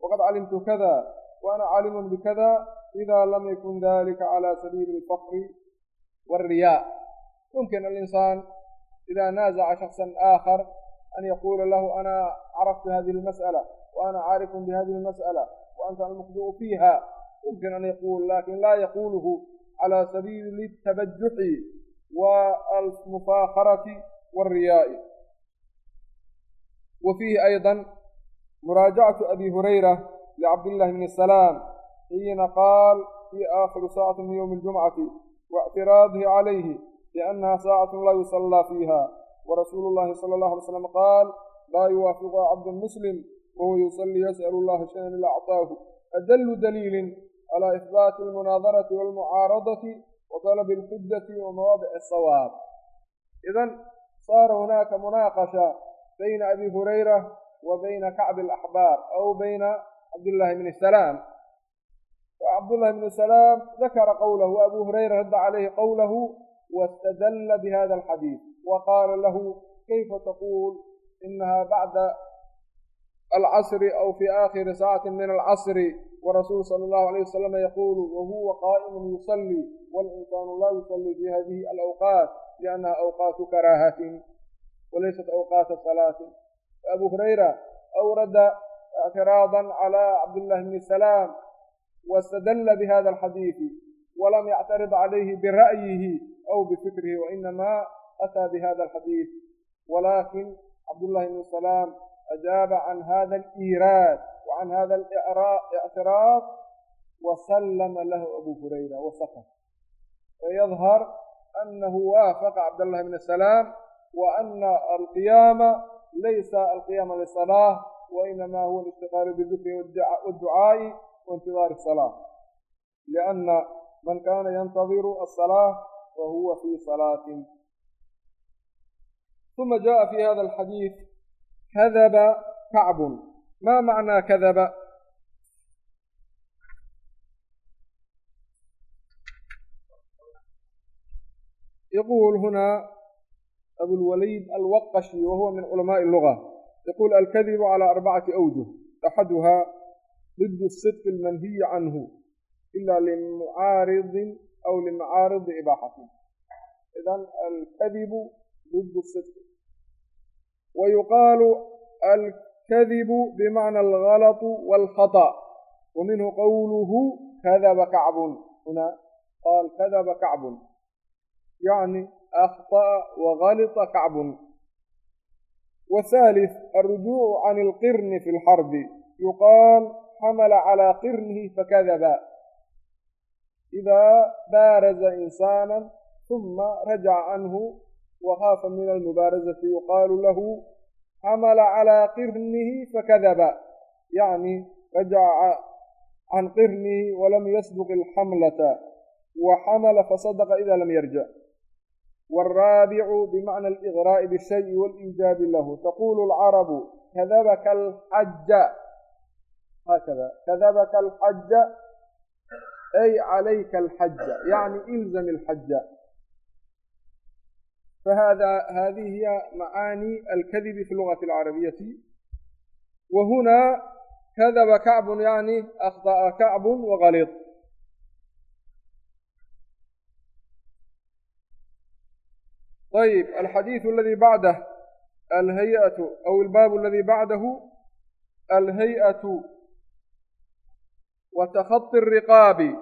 waqad calimtu kada wa ana caalimun bikada ida lam yakun dalika cala sabiili alfaqri wاlriyaa yumkin alinsaan ida naazaca shaksa aakhar an yaquula lahu ana caraftu hadihi اlmasأala وأنا عارف بهذه المسألة وأنت المخطئ فيها يمكن أن يقول لكن لا يقوله على سبيل التبجح والمفاخرة والرياء وفيه أيضا مراجعة أبي هريرة لعبد الله بن السلام حين قال في آخر ساعة من يوم الجمعة واعتراضه عليه لأنها ساعة لا يصلى فيها ورسول الله صلى الله عليه وسلم قال لا يوافق عبد المسلم wahuwa yusalii yas'al allaha shayan ila acطaahu adallu daliilin calى ihbaati almunaadarati walmucaaradati wa talabi alxujati wa mawaadic asawaab idan saara hunaaka munaaqasha bayna abi hurayra wa bayna kacbi alaxbaar aw bayna cabdillahi bni salaam cabdullahi bnu salaam dakara qowlahu wa abu hurayra radda calayhi qowlahu wاstadalla bihada alxadiid wa qaala lahu alcasri aw fi aakhiri saacati min alcasri warasuul sala allahu alayh wasalama yaquulu wahuwa qaa'imun yusallii walinsaanu laa yusallii fi hadihi alawqaat liannaha awqaatu karaahatin walaysat awqaata salaatin abu hurayra awrada ictiraadan cala cabdillahi bni salaam wastadalla bihada alxadiidi walam yactarid calayhi bira'yihi aw bifikrihi wainamaa ataa bihada alxadiid walakin cabdullahi bni salaam أجاب عن هذا الإيراد وعن هذا الاعتراض وسلم له أبو هريرة وسكت فيظهر أنه وافق عبد الله بن السلام وأن القيام ليس القيام للصلاة وإنما هو الاشتغال بالذكر والدعاء وانتظار الصلاة لأن من كان ينتظر الصلاة وهو في صلاة ثم جاء في هذا الحديث kadaba kacbun maa macnaa kadaba يقول هنا أبو الوليد الوقشي وهو من علماء اللغة يقول الكذب على أربعة أوجه أحدها ضد الصدق المنهي عنه إلا لمعارض أو لمعارض إباحته إذا الكذب ضد الصدق ويقال الكذب بمعنى الغلط والخطأ ومنه قوله كذب كعب هنا قال كذب كعب يعني أخطأ وغلط كعب والثالث الرجوع عن القرن في الحرب يقال حمل على قرنه فكذب إذا بارز إنسانا ثم رجع عنه وخاف من المبارزة يقال له حمل على قرنه فكذب يعني رجع عن قرنه ولم يصدق الحملة وحمل فصدق إذا لم يرجع والرابع بمعنى الإغراء بالشيء والإيجاب له تقول العرب كذبك الحج هكذا كذبك الحج أي عليك الحج يعني إلزم الحج فهذا هذه هي معاني الكذب في اللغة العربية وهنا كذب كعب يعني أخطأ كعب وغلط طيب الحديث الذي بعده الهيئة أو الباب الذي بعده الهيئة وتخطي الرقاب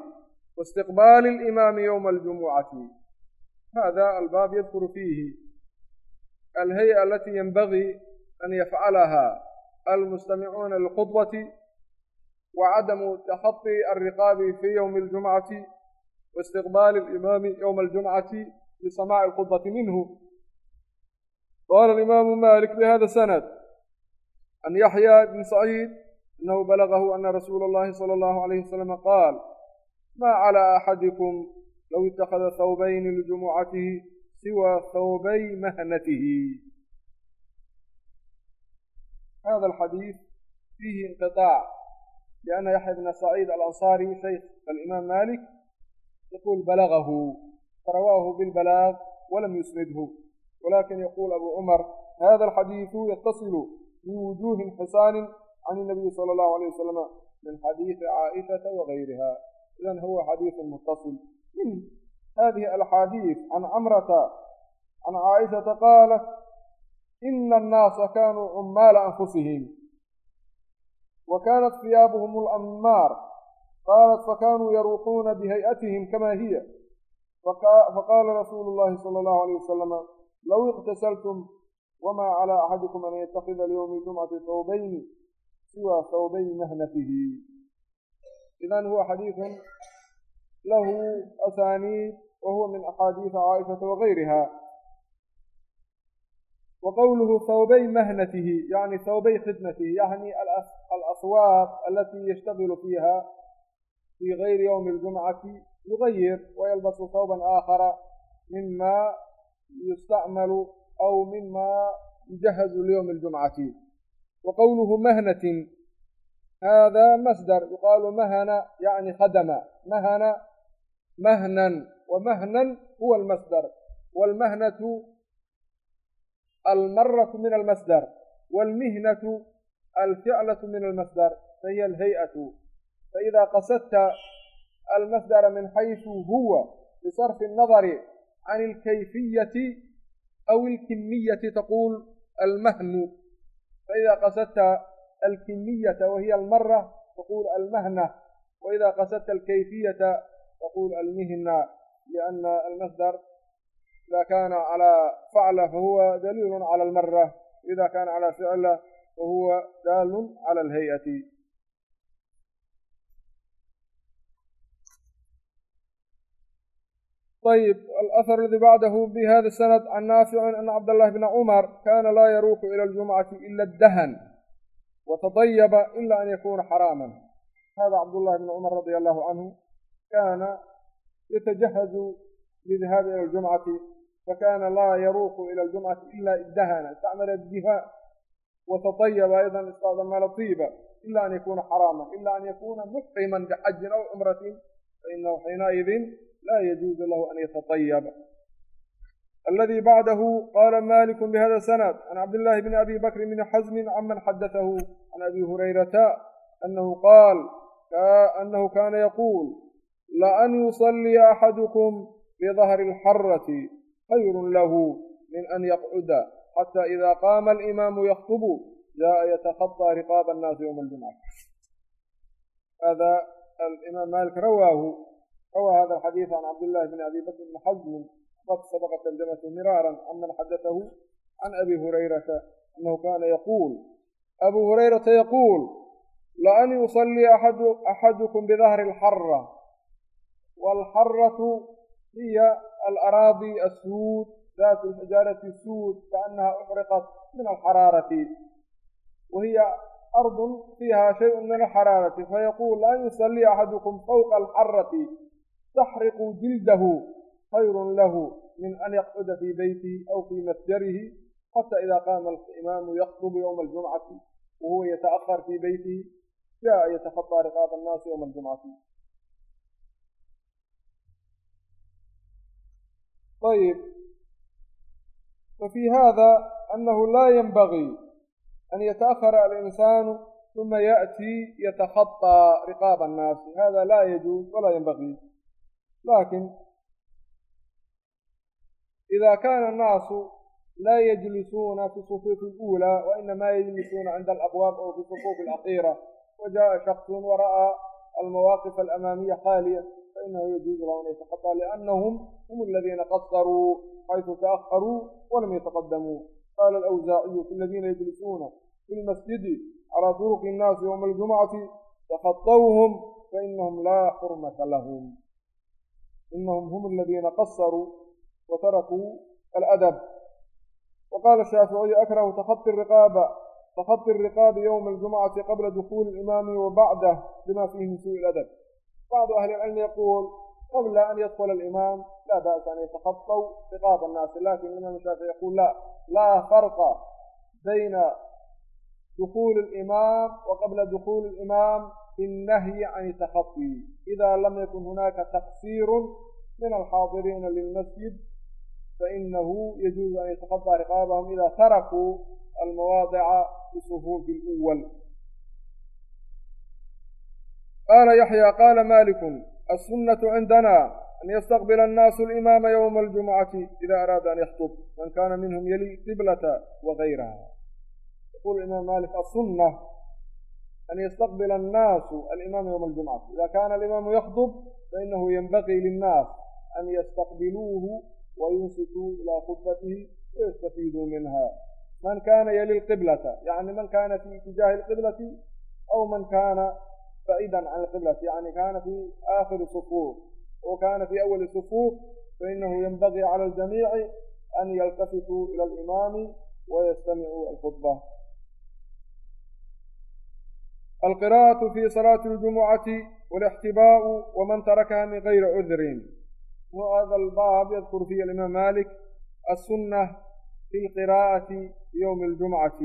واستقبال الإمام يوم الجمعة hada albaab yadkuru fiihi alhay-a alatii yenbagii an yafcalaha almustamicuuna lilkhudbati wa cadamu takhati alriqaabi fii yowmi اljumcati wa istiqbaali alimaami yowma aljumcati bisamaaci alkhudbati minhu qaala alimaamu malik bihada sanad can yaxya bni saciid inahu balagahu ana rasuula اllahi salى اllahu alayh wasalama qaal ma calى axadikum low itakhada thawbayni lijumucatihi siwa thawbay mahnatihi hada alxadiid fiihi inqiطaac lianna yaxya bna saciid alansari shaykh alimaam malik yaquul balagahu farawaahu bilbalaag walam yusnidhu walakin yaquul abu cumar hada alxadiidu yatasilu min wujuhin xusaanin can الnabiyi salى اllahu عalيه wasalama min xadiidi caaishata wagayriha idan huwa xadiidu mutaصil من هذه الأحاديث عن عمرة عن عائشة قالت إن الناس كانوا عمال أنفسهم وكانت ثيابهم الأمار قالت فكانوا يروقون بهيئتهم كما هي فقال رسول الله صلى الله عليه وسلم لو اغتسلتم وما على أحدكم أن يتخذ ليوم الجمعة ثوبين سوى ثوبي مهنته إذا هو حديث له أسانيد وهو من أحاديث عائشة وغيرها وقوله ثوبي مهنته يعني ثوبي خدمته يعني الأسواق التي يشتغل فيها في غير يوم الجمعة يغير ويلبس ثوبا آخر مما يستعمل أو مما يجهز ليوم الجمعة وقوله مهنة هذا مصدر يقال مهن يعني خدم مهن mhnan wmahnan huwa almasdar wاlmahnatu almaratu min almasdar wاlmihnatu alficlatu min almasdar fahiya alhay'atu faida qasadta almasdara min xaysu huwa bisarfi الnadari can اlkayfiyati aw اlkimiyati taqul almahnu faida qasadta alkimiyata wahiya almara taqul almahna waida qasadta alkayfiyata تقول المهنة لأن المصدر إذا كان على فعل فهو دليل على المرة إذا كان على فعل فهو دال على الهيئة طيب الأثر الذي بعده بهذا السند عن نافع أن عبد الله بن عمر كان لا يروح إلى الجمعة إلا الدهن وتطيب إلا أن يكون حراما هذا عبد الله بن عمر رضي الله عنه كان يتجهز للذهاب إلى الجمعة فكان لا يروح إلى الجمعة إلا الدهن استعمل الدهاء وتطيب أيضا استعمل طيبة إلا أن يكون حراما إلا أن يكون محرما بحج أو عمرة فإنه حينئذ لا يجوز له أن يتطيب الذي بعده قال مالك بهذا السند عن عبد الله بن أبي بكر بن حزم عمن حدثه عن أبي هريرة أنه قال أنه كان يقول لأن يصلي أحدكم بظهر الحرة خير له من أن يقعد حتى إذا قام الإمام يخطب جاء يتخطى رقاب الناس يوم الجمعة هذا الإمام مالك رواه روى هذا الحديث عن عبد الله بن أبي بكر بن حزم قد سبق ترجمته مرارا عمن حدثه عن أبي هريرة أنه كان يقول أبو هريرة يقول لأن يصلي أحد أحدكم بظهر الحرة والحرة هي الأراضي السود ذات الحجارة السود كأنها أحرقت من الحرارة وهي أرض فيها شيء من الحرارة فيقول لا يصلي أحدكم فوق الحرة تحرق جلده خير له من أن يقعد في بيته أو في مسجره حتى إذا قام الإمام يخطب يوم الجمعة وهو يتأخر في بيته جاء يتخطى رقاب الناس يوم الجمعة ayb wafii hada annahu laa yanbagii an yataahara alinsaanu uma ya'tii yatahaطىa riqaaba annaasi hada laa yajuuz walaa yanbagii laakiin ida kana annaasu laa yajlisuuna fi sufuufi اlأulى wainama yajlisuuna cinda alabwaab aw fi sufuufi اlakhira wajaءa shaksun wara'aa almawaaqif alamamiya khaaliya fainahu yajuuzu lahum an yataxataa liannahum hum aladiina qasaruu xaysu taakharuu walam yataqadamuu qaala alawsaaciyu fi aladiina yajlisuuna fi lmasjidi calaa turuqi innaasi yowma aljumcati takhadawhum fainahum laa xurmata lahum inahum hum aladiina qasaruu watarakuu aladab وقال الشافعي أكره تخطي الرقاب تخطي الرقاب يوم الجمعة قبل دخول الإمام وبعده لما فيه من سوء الأدب. بعض أهل العلم يقول قبل أن يدخل الإمام لا بأس أن يتخطوا رقاب الناس لكن الإمام الشافعي يقول لا لا فرق بين دخول الإمام وقبل دخول الإمام في النهي عن التخطي إذا لم يكن هناك تقصير من الحاضرين للمسجد فإنه يجوز أن يتخطى رقابهم إذا تركوا المواضع في الصفوف الأول qaala yaxya qaala maliku aلsunaة cindana an ystaqbila الnaasu اlimaama ywma اljumcati ida araada an yakطb man kana minhm yali qiblata wagayraha yaqul imaam malik aلsuna an ystaqbila الnaasu alimaama ywma اljumcati ida kana alimaamu yakطb fainahu ynbagii liلnaas an ystaqbiluuhu wayunsituu ilaa khudbatihi wayastafiiduu minha man kana yali lqiblata yani man kana fi itijaahi lqiblati aw man kana بعيدا عن القبلة يعني كان في آخر الصفوف وكان في أول صفوف فإنه ينبغي على الجميع أن يلتفتوا إلى الإمام ويستمعوا الخطبة القراءة في صلاة الجمعة والاحتباء ومن تركها من غير عذر وهذا الباب يذكر فيه الإمام مالك السنة في القراءة يوم الجمعة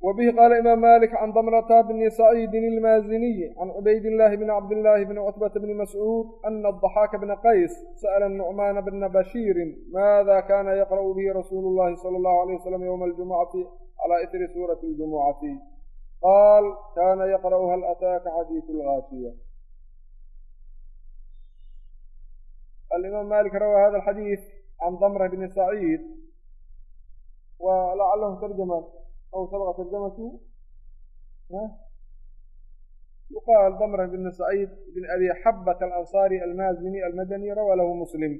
wbihi qaala imaam malik can damrata bni saciidin ilmaaziniyi can cubaydillaahi bni cabdillaahi bni cutbata bni mascuud ana adaxaaka bna qays sa'la nucmaana bna bashiirin maada kaana yaqra'u bihi rasuulu llahi sala allahu alayh wasalam yowma aljumucati calaa itri suurati ljumucati qaal kaana yaqra'u hal ataaka xadiidu lgaashiya alimaam malik rawaa hada alxadiid can damra bni saciid wa lacalahu tarjaman aw sabqa tarjamatu yuqaal damra bni saciid bn abi xabat alansaari almaazini almadani rawaa lahu muslim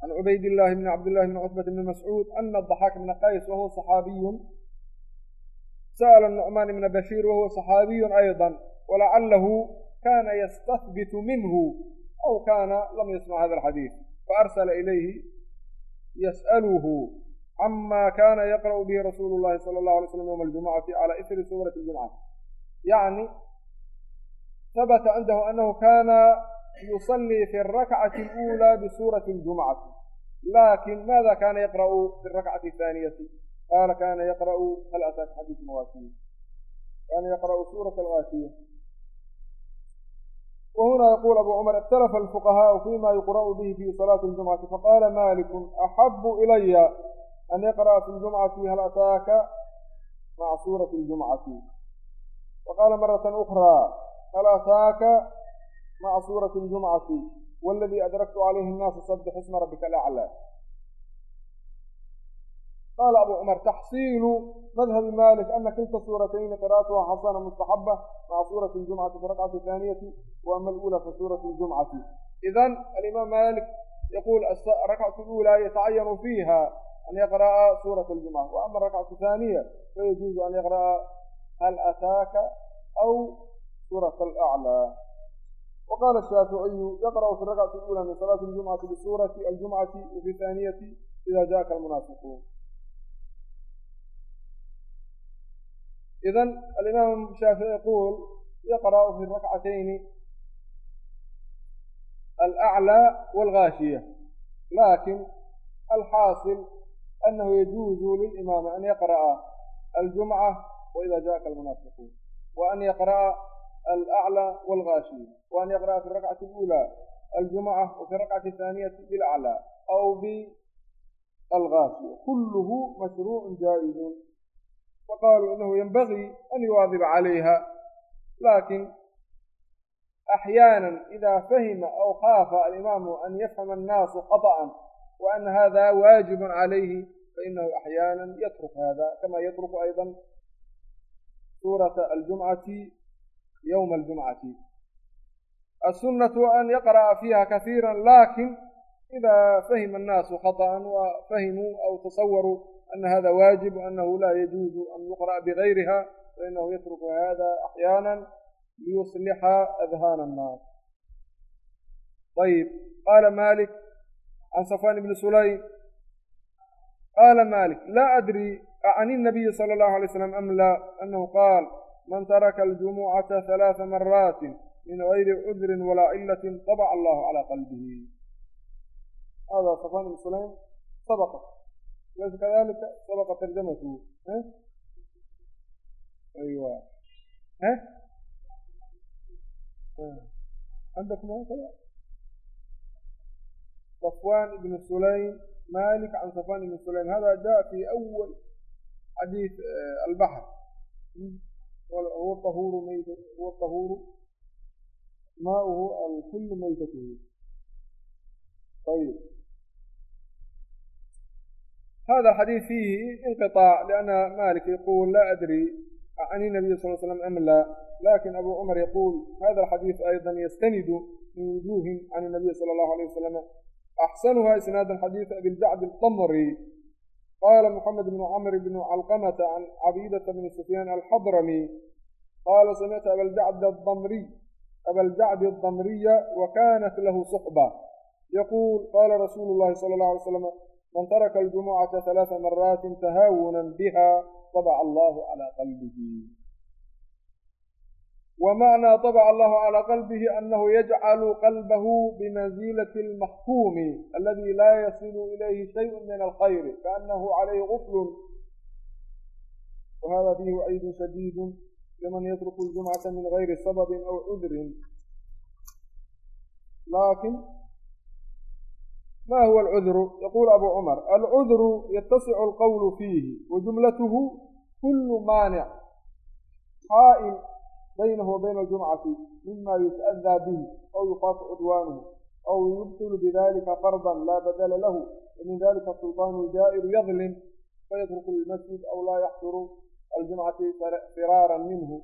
can cubayd illahi bni cabdillahi bni cutbat bni mascuud ana daxaak bna qays wahuwa saxaabiyun sa'ala nucmaan ibna bashiir wahuwa saxaabiyun ayضa walacalahu kana yastahbitu minhu aw kana lam yasmac hada alxadiid faarsala ilayhi yas'aluhu cama kana yaqra'u bihi rasuulu llahi sala allahu alay slam yowma aljumucati cala isri suurati ljumca yacni habata cindahu anahu kana yusallii fi alrakcati اluulى bisuurati اljumcati lakin maada kana yaqra'u fi alrakcati ahaaniyati qaala kana yaqra'u hal ataaka xadiis mawaasiya kana yaqra'u suurat alwaasiya وهنا يقول أبو عمر اختلف الفقهاء فيما يقرأ به في صلاة الجمعة فقال مالك أحب إلي أن يقرأ في الجمعة هل أتاك مع سورة الجمعة وقال مرة أخرى هل أتاك مع سورة الجمعة والذي أدركت عليه الناس سبح اسم ربك الأعلى qaala abu cumar taxsiilu madhabi malik ana kilta suuratayni qira'atuha xasana mustaxaba maca suurati ljumcati fi rakcati thaaniyati wa ama alula fi suurati ljumcati idan alimaam malik yaquul rakcatu lula yatacayanu fiiha an yaqra'a suurata aljumca wa ama arakcatu thaaniya fayajuuzu an yaqra'a hal ataaka aw suurata alaclaa وqاl الshaafiعiyu yqرأ fi الrakcati الأulى min salaaةi الجumcaةi bsuuraةi الجumcaةi وfi الثaaniyati إida jaءaka الmunaafiquun idan alimaam shaafici yaquul yaqra'u fi rakcatayni alأعlى wاlgaashiya laakiin alxaasil أنه يجوز للإمام أن يقرأ الجمعة وإذا جاءك المنافقون وأن يقرأ الأعلى والغاشي وأن يقرأ في الركعة الأولى الجمعة وفي الركعة الثانية بالأعلى أو بالغاشي كله مشروع جائز وقالوا إنه ينبغي أن يواظب عليها لكن أحيانا إذا فهم أو خاف الإمام أن يفهم الناس خطأ وأن هذا واجب عليه فإنه أحيانا يترك هذا كما يترك أيضا سورة الجمعة يوم الجمعة السنة أن يقرأ فيها كثيرا لكن إذا فهم الناس خطأ وفهموا أو تصوروا أن هذا واجب وأنه لا يجوز أن يقرأ بغيرها فإنه يترك هذا أحيانا ليصلح أذهان الناس طيب قال مالك can safwan ibni sulaym qaala malik laa adri can inabiyi sala allahu alay slam am laa annahu qaal man taraka aljumucata halaatha maraatin min gayri cudrin walaa cilatin tabaca allahu calaa qalbihi hada safwan ibn sulaym sabaqa laysa kadalika sabaqa tarjamatu aywa عندكم هكذا صفوان بن سليم مالك عن صفوان بن سليم هذا جاء في أول حديث البحر هو الطهور ميت هو الطهور ماؤه الكل ميتته طيب هذا الحديث فيه انقطاع لأن مالك يقول لا أدري عن النبي صلى الله عليه وسلم أم لا لكن أبو عمر يقول هذا الحديث أيضا يستند من وجوه عن النبي صلى الله عليه وسلم أحسنها إسنادا حديث أبي الجعد الطمري قال محمد بن عمرو بن علقمة عن عبيدة بن سفيان الحضرمي قال سمعت أبا الجعد الضمري أبا الجعد الضمري وكانت له صحبة يقول قال رسول الله صلى الله عليه وسلم من ترك الجمعة ثلاث مرات تهاونا بها طبع الله على قلبه ومعنى طبع الله على قلبه أنه يجعل قلبه بمنزلة المحكوم الذي لا يصل إليه شيء من الخير كأنه عليه غفل وهذا فيه وعيد شديد لمن يترك الجمعة من غير سبب أو عذر لكن ما هو العذر يقول أبو عمر العذر يتسع القول فيه وجملته كل مانع baynahu wabayna aljumcati mima yuta'daa bihi aw yuqaafu cudwaanuhu aw yubtilu bidalika qardan laa badala lahu wamin dalika sulطaanu jaa'iru yadlim fayatruku lilmasjid aw laa yaxduru aljumcati firaaran minhu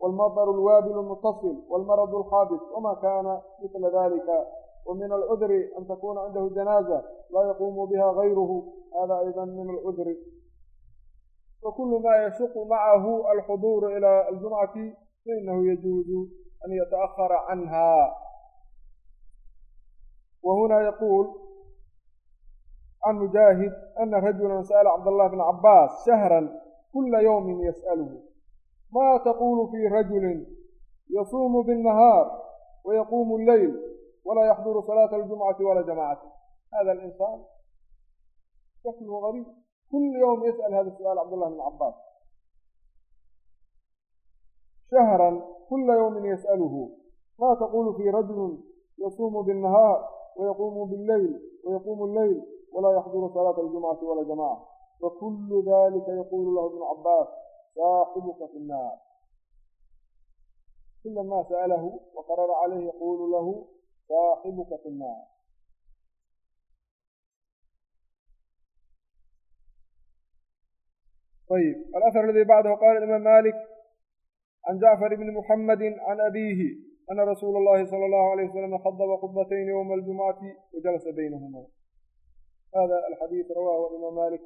wاlmطر الwاbل المتصل والمرض الخاaبث وma kاna مثل ذلika ومiن الcذر أn تkuna عindh جناaزة laa yقوم bha غayrه hذا أيضا min الcذr وkل ma yشhق mعh الحضور إلى الجمعة فإنه يجوز أن يتأخر عنها وهنا يقول عن مجاهد أن رجلا سأل عبد الله بن عباس شهرا كل يوم يسأله ما تقول في رجل يصوم بالنهار ويقوم الليل ولا يحضر صلاة الجمعة ولا جماعته هذا الإنسان شكله غريب كل يوم يسأل هذا السؤال عبد الله بن عباس شهرا كل يوم يسأله ما تقول في رجل يصوم بالنهار ويقوم بالليل ويقوم الليل ولا يحضر صلاة الجمعة ولا جماعة فكل ذلك يقول له ابن عباس صاحبك في النار كلما سأله وقرر عليه يقول له صاحبك في النار طيب الأثر الذي بعده قال الإمام مالك can jacfar bni muxamadi can abiihi ana rasuula allahi sala allahu alayh wasalam khadaba khudbatayni yowma aljumcati wajalasa baynahuma hada alxadiid rawahu imaam malik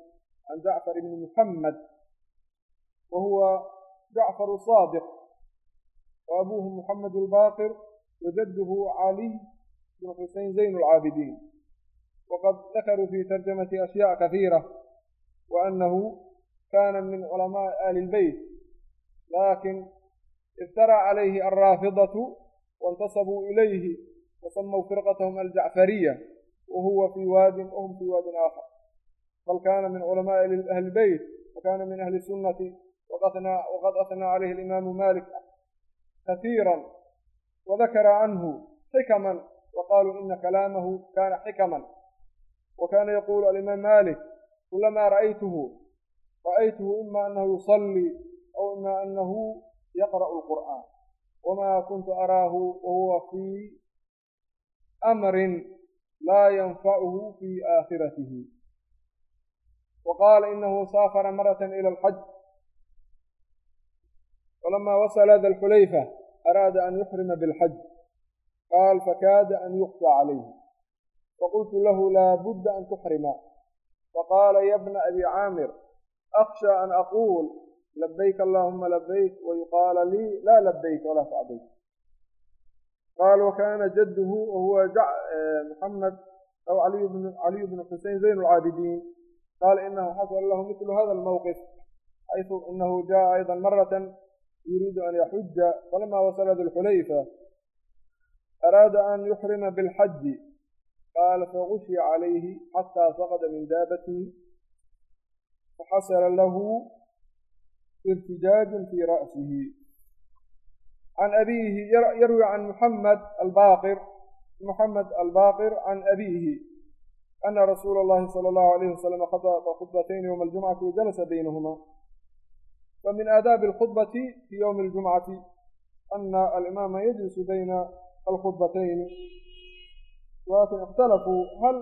can jacfar bni muxamed wa huwa jacfar saadiq wa abuuhu muxamed albaqir wajadduhu caliy bn xusein zayn alcaabidiin waqad dakaruu fi tarjamati ashyaء kahiira wa anahu kana min culamaءi ahli اlbeyt laakiin افترى عليه الرافضة وانتصبوا إليه وسموا فرقتهم الجعفرية وهو في واد وهم في واد آخر bal kana min culamaaءi ahli beyt wakana min ahli sunnati waqad athnaa calayhi alimaamu malik kasiira wadakara canhu xikaman waqaluu ina kalaamahu kana xikaman wakana yaqulu alimaam malik kulama ra'aytuhu ra'aytuhu ima anahu yusallii aw ima anahu yaqra'u lqur'aan wama kuntu araahu wahuwa fii amrin laa yanfacuhu fii aakhiratihi qaala inahu saafara maratan ila alxaj falama wasala da lxulayfa araada an yuxrima bilxaj qaal fakaada an yuqطa calayhi faqultu lahu laa budda an tuxrima faqaala ya bna abi caamir akhsha an aquul labayk allahuma labayk wayuqaala lii laa labayk walaa sacdayk qaal wakana jadduhu wahuwa muxamed aw caliy bnu xusein zayn lcaabidiin qaala inahu xasala lahu mitlu hada almowqif xaysu inahu jaءa ayضa marata yuriidu an yaxuja falama wasala dilxulayfa araada an yuxrima bilxaji qaala fagushiya calayhi xataa saqada min daabatihi faxasala lahu irtijaajun fii ra'sihi can abiihi yarwi can muxamed albaqir muxamed albaqir can abiihi ana rasuula اllahi salى اllahu alayh wasalam khadba khudbatayni ywma aljumcati wajalasa baynahuma famin aadaabi alkhudbati fi ywmi اljumcati ana alimaama yajlisu bayna alkhudbatayni walakin اkhtalafuu hal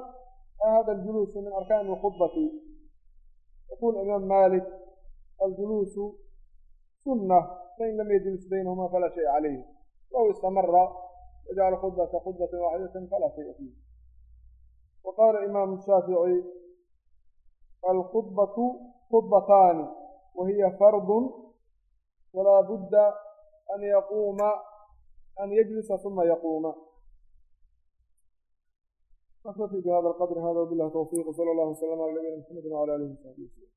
hada aljuluusu min arkaani اlkhudbati yaqul imaam malik aljuluusu sunة fain lam yجlis baynahuma falaa shayء calayh low istamara wajacala khudbata khudbata waaxidata falaa shayءa fiih waqaala imaamu shaafiعي alkhudbaةu khudbataani wahiya fardu walaa budda an yaquuma an yجlisa ثuma yaquuma نkتفي بhda الqدر hda وبالله توفيq وصلى الله وسلم على نبينا محمد وعلى آله وصحبه وسلم